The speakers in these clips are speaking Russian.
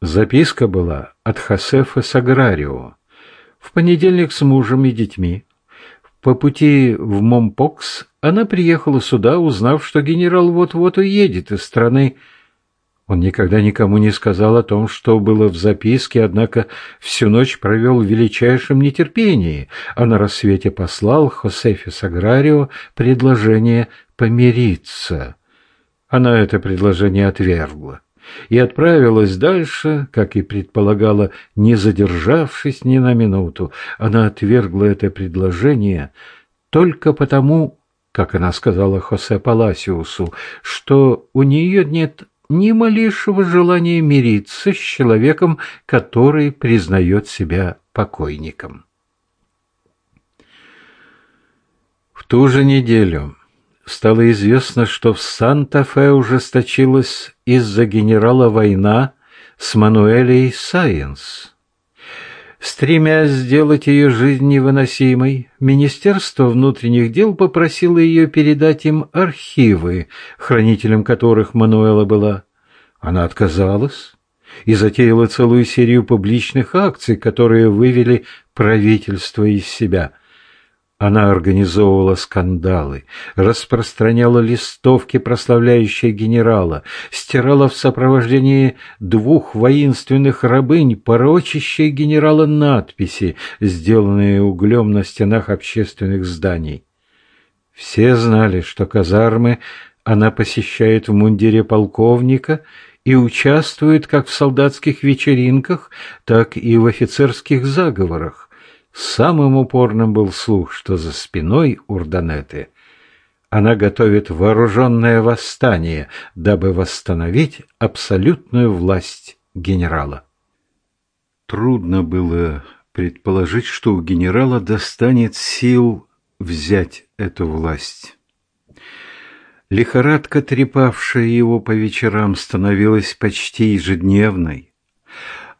Записка была от Хосефы Саграрио. В понедельник с мужем и детьми. По пути в Момпокс она приехала сюда, узнав, что генерал вот-вот уедет из страны. Он никогда никому не сказал о том, что было в записке, однако всю ночь провел в величайшем нетерпении, а на рассвете послал Хосефе Саграрио предложение помириться. Она это предложение отвергла и отправилась дальше, как и предполагала, не задержавшись ни на минуту. Она отвергла это предложение только потому, как она сказала Хосе Паласиусу, что у нее нет ни малейшего желания мириться с человеком, который признает себя покойником. В ту же неделю стало известно, что в Санта-Фе ужесточилась из-за генерала война с Мануэлей Сайенс. Стремясь сделать ее жизнь невыносимой, Министерство внутренних дел попросило ее передать им архивы, хранителем которых Мануэла была. Она отказалась и затеяла целую серию публичных акций, которые вывели правительство из себя – она организовывала скандалы, распространяла листовки, прославляющие генерала, стирала в сопровождении двух воинственных рабынь, порочащие генерала надписи, сделанные углем на стенах общественных зданий. Все знали, что казармы она посещает в мундире полковника и участвует как в солдатских вечеринках, так и в офицерских заговорах. Самым упорным был слух, что за спиной Урданеты она готовит вооруженное восстание, дабы восстановить абсолютную власть генерала. Трудно было предположить, что у генерала достанет сил взять эту власть. Лихорадка, трепавшая его по вечерам, становилась почти ежедневной,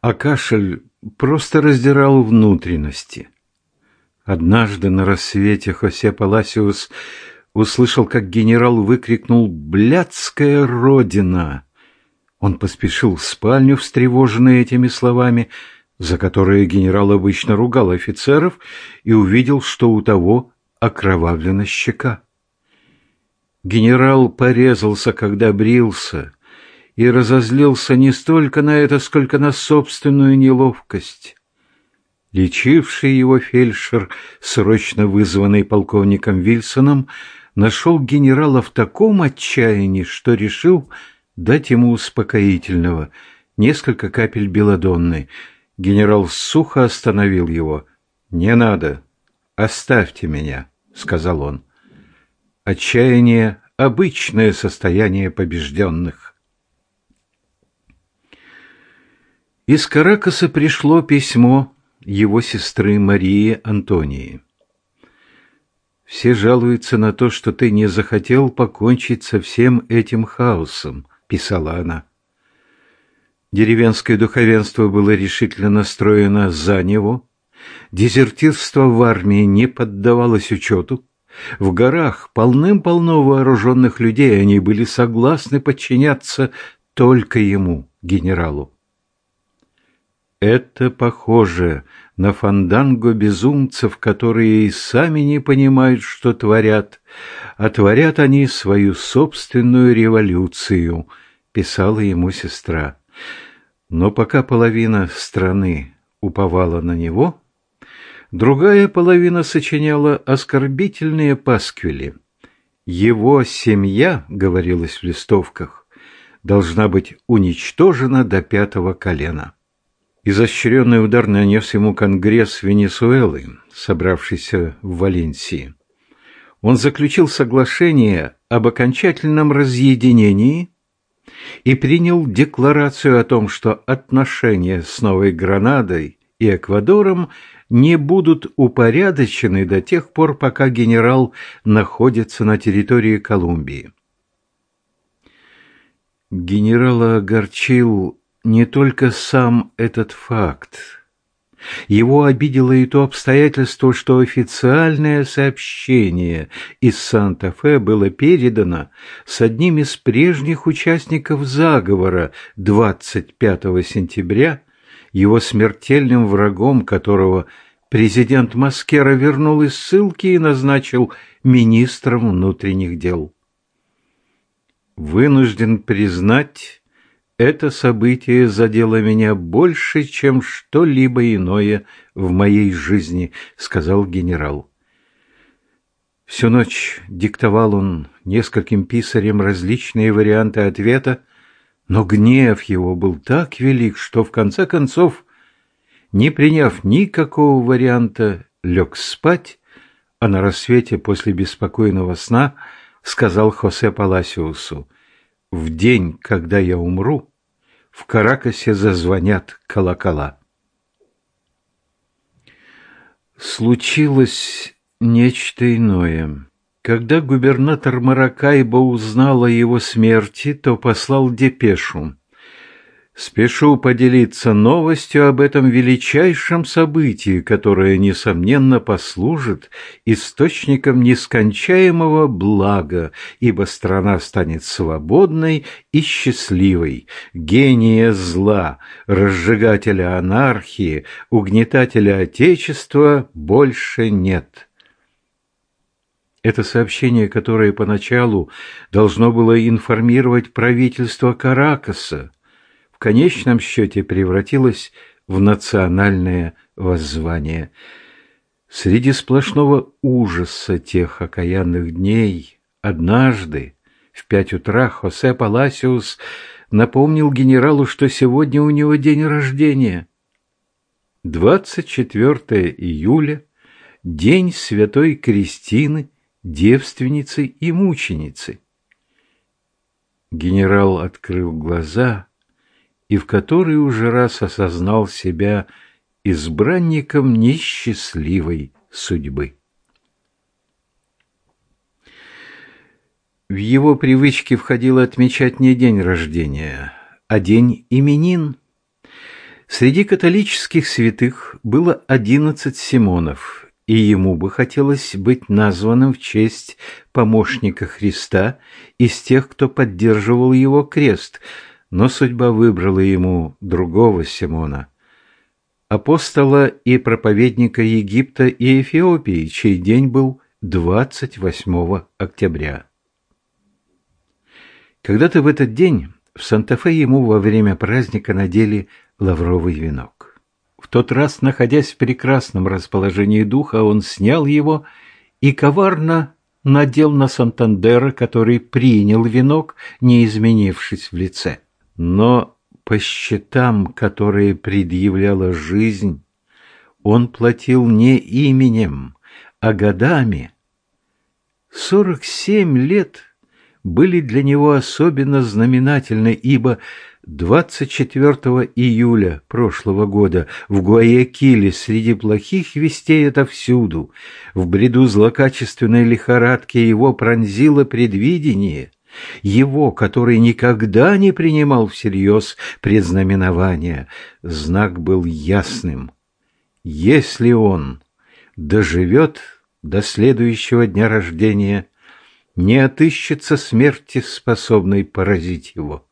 а кашель просто раздирал внутренности. Однажды на рассвете Хосе Паласиус услышал, как генерал выкрикнул «Блядская Родина!». Он поспешил в спальню, встревоженный этими словами, за которые генерал обычно ругал офицеров, и увидел, что у того окровавлена щека. Генерал порезался, когда брился, и разозлился не столько на это, сколько на собственную неловкость. Лечивший его фельдшер, срочно вызванный полковником Вильсоном, нашел генерала в таком отчаянии, что решил дать ему успокоительного, несколько капель белодонны. Генерал сухо остановил его. «Не надо, оставьте меня», — сказал он. Отчаяние — обычное состояние побежденных. Из Каракаса пришло письмо его сестры Марии Антонии. «Все жалуются на то, что ты не захотел покончить со всем этим хаосом», — писала она. Деревенское духовенство было решительно настроено за него. Дезертирство в армии не поддавалось учету. В горах полным-полно вооруженных людей они были согласны подчиняться только ему, генералу. Это похоже на фанданго безумцев, которые и сами не понимают, что творят, а творят они свою собственную революцию, писала ему сестра. Но пока половина страны уповала на него, другая половина сочиняла оскорбительные пасквили. Его семья, говорилось в листовках, должна быть уничтожена до пятого колена. Изощренный удар нанес ему Конгресс Венесуэлы, собравшийся в Валенсии. Он заключил соглашение об окончательном разъединении и принял декларацию о том, что отношения с Новой Гранадой и Эквадором не будут упорядочены до тех пор, пока генерал находится на территории Колумбии. Генерала огорчил не только сам этот факт. Его обидело и то обстоятельство, что официальное сообщение из Санта-Фе было передано с одним из прежних участников заговора 25 сентября, его смертельным врагом которого президент Маскера вернул из ссылки и назначил министром внутренних дел. Вынужден признать, это событие задело меня больше, чем что-либо иное в моей жизни, сказал генерал. Всю ночь диктовал он нескольким писарям различные варианты ответа, но гнев его был так велик, что в конце концов, не приняв никакого варианта, лег спать, а на рассвете после беспокойного сна сказал Хосе Паласиусу, «В день, когда я умру, в Каракасе зазвонят колокола. Случилось нечто иное. Когда губернатор Маракайбо узнал о его смерти, то послал депешу. Спешу поделиться новостью об этом величайшем событии, которое, несомненно, послужит источником нескончаемого блага, ибо страна станет свободной и счастливой. Гения зла, разжигателя анархии, угнетателя Отечества больше нет. Это сообщение, которое поначалу должно было информировать правительство Каракаса, в конечном счете превратилось в национальное воззвание. Среди сплошного ужаса тех окаянных дней однажды в пять утра Хосе Паласиус напомнил генералу, что сегодня у него день рождения. 24 июля – день святой Кристины, девственницы и мученицы. Генерал открыл глаза и в который уже раз осознал себя избранником несчастливой судьбы. В его привычки входило отмечать не день рождения, а день именин. Среди католических святых было одиннадцать Симонов, и ему бы хотелось быть названным в честь помощника Христа из тех, кто поддерживал его крест – но судьба выбрала ему другого Симона, апостола и проповедника Египта и Эфиопии, чей день был 28 октября. Когда-то в этот день в Санта-Фе ему во время праздника надели лавровый венок. В тот раз, находясь в прекрасном расположении духа, он снял его и коварно надел на Сантандера, который принял венок, не изменившись в лице. Но по счетам, которые предъявляла жизнь, он платил не именем, а годами. Сорок семь лет были для него особенно знаменательны, ибо 24 июля прошлого года в Гуаякиле среди плохих вестей отовсюду, в бреду злокачественной лихорадки его пронзило предвидение – его, который никогда не принимал всерьез предзнаменования, знак был ясным. Если он доживет до следующего дня рождения, не отыщется смерти, способной поразить его.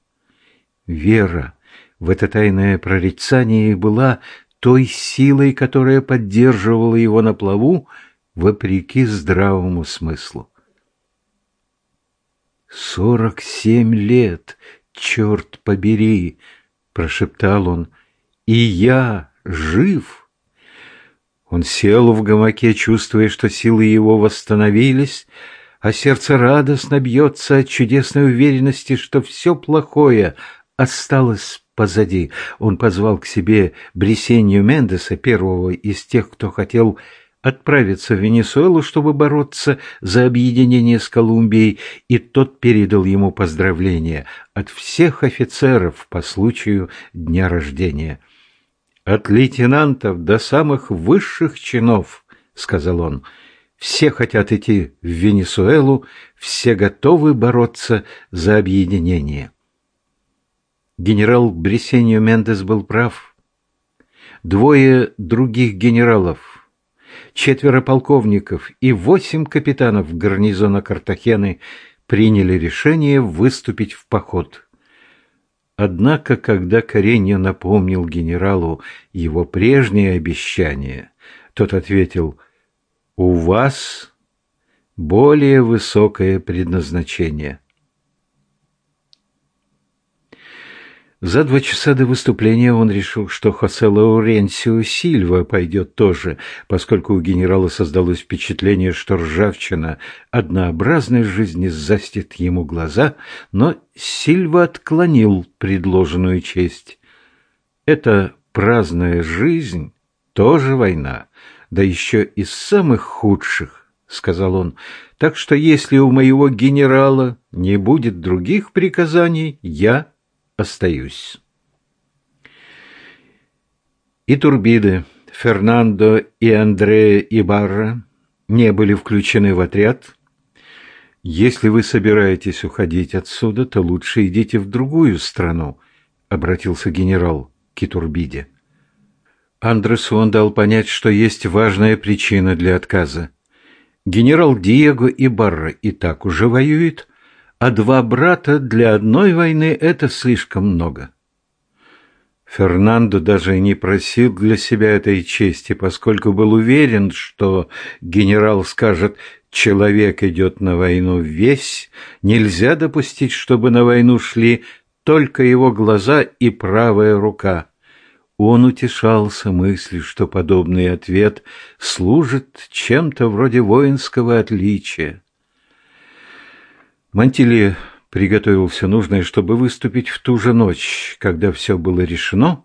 Вера в это тайное прорицание была той силой, которая поддерживала его на плаву, вопреки здравому смыслу. «Сорок семь лет, черт побери!» — прошептал он. «И я жив!» Он сел в гамаке, чувствуя, что силы его восстановились, а сердце радостно бьется от чудесной уверенности, что все плохое осталось позади. Он позвал к себе Бресенью Мендеса, первого из тех, кто хотел отправиться в Венесуэлу, чтобы бороться за объединение с Колумбией, и тот передал ему поздравления от всех офицеров по случаю дня рождения. «От лейтенантов до самых высших чинов», — сказал он, — «все хотят идти в Венесуэлу, все готовы бороться за объединение». Генерал Бресеньо Мендес был прав. Двое других генералов, четверо полковников и восемь капитанов гарнизона Картахены приняли решение выступить в поход. Однако, когда Каренья напомнил генералу его прежнее обещание, тот ответил «У вас более высокое предназначение». За два часа до выступления он решил, что Хосе Лауренсио Сильва пойдет тоже, поскольку у генерала создалось впечатление, что ржавчина однообразной жизни застит ему глаза, но Сильва отклонил предложенную честь. Это праздная жизнь тоже война, да еще из самых худших, — сказал он. Так что если у моего генерала не будет других приказаний, я остаюсь. И Турбиды, Фернандо и Андреа Ибарра не были включены в отряд. Если вы собираетесь уходить отсюда, то лучше идите в другую страну, обратился генерал к Итурбиде. Андресон дал понять, что есть важная причина для отказа. Генерал Диего Ибарра и так уже воюет, а два брата для одной войны – это слишком много. Фернандо даже не просил для себя этой чести, поскольку был уверен, что генерал скажет «человек идет на войну весь, нельзя допустить, чтобы на войну шли только его глаза и правая рука». Он утешался мыслью, что подобный ответ служит чем-то вроде воинского отличия. Мантили приготовил все нужное, чтобы выступить в ту же ночь, когда все было решено,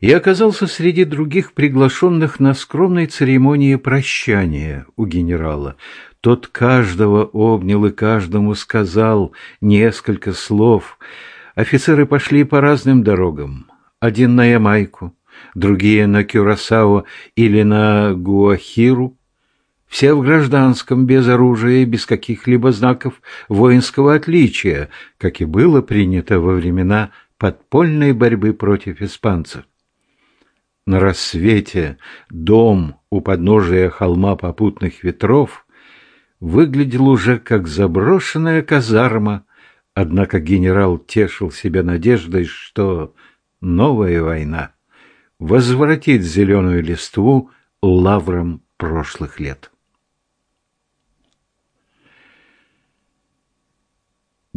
и оказался среди других приглашенных на скромной церемонии прощания у генерала. Тот каждого обнял и каждому сказал несколько слов. Офицеры пошли по разным дорогам. Один на Ямайку, другие на Кюрасао или на Гуахиру, все в гражданском, без оружия и без каких-либо знаков воинского отличия, как и было принято во времена подпольной борьбы против испанцев. На рассвете дом у подножия холма попутных ветров выглядел уже как заброшенная казарма, однако генерал тешил себя надеждой, что новая война возвратит зеленую листву лаврам прошлых лет.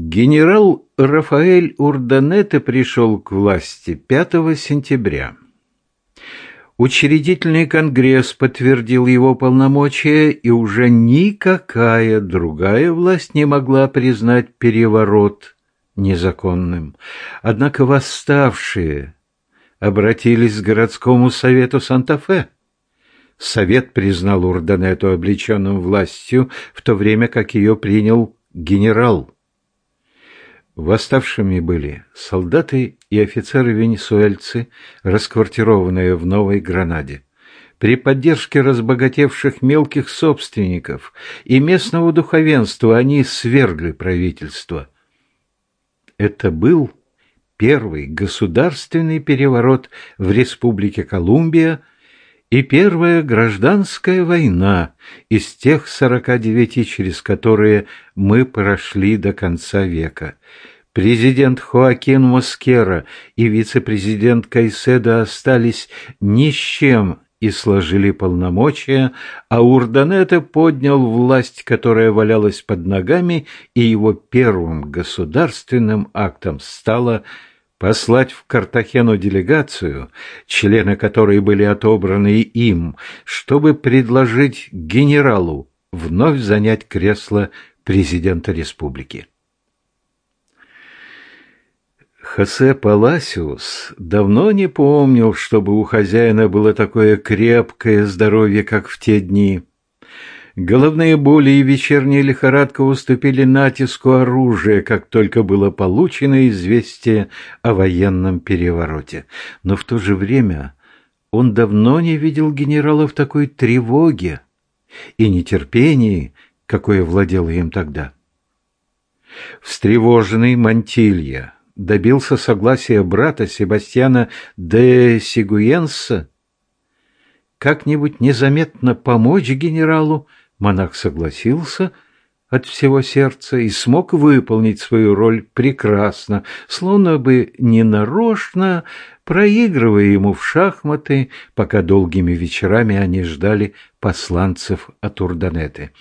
Генерал Рафаэль Урданете пришел к власти 5 сентября. Учредительный конгресс подтвердил его полномочия, и уже никакая другая власть не могла признать переворот незаконным. Однако восставшие обратились к городскому совету Санта-Фе. Совет признал Урданету облеченным властью, в то время как ее принял генерал. Восставшими были солдаты и офицеры-венесуэльцы, расквартированные в Новой Гранаде. При поддержке разбогатевших мелких собственников и местного духовенства они свергли правительство. Это был первый государственный переворот в Республике Колумбия и первая гражданская война из тех сорока девяти, через которые мы прошли до конца века. Президент Хоакин Москера и вице-президент Кайседо остались ни с чем и сложили полномочия, а Урданета поднял власть, которая валялась под ногами, и его первым государственным актом стало послать в Картахену делегацию, члены которой были отобраны им, чтобы предложить генералу вновь занять кресло президента республики. Хосе Паласиус давно не помнил, чтобы у хозяина было такое крепкое здоровье, как в те дни. Головные боли и вечерняя лихорадка уступили натиску оружия, как только было получено известие о военном перевороте. Но в то же время он давно не видел генерала в такой тревоге и нетерпении, какое владело им тогда. Встревоженный Мантилья добился согласия брата Себастьяна де Сигуенса как-нибудь незаметно помочь генералу, монах согласился от всего сердца и смог выполнить свою роль прекрасно, словно бы ненарочно проигрывая ему в шахматы, пока долгими вечерами они ждали посланцев от Урданеты.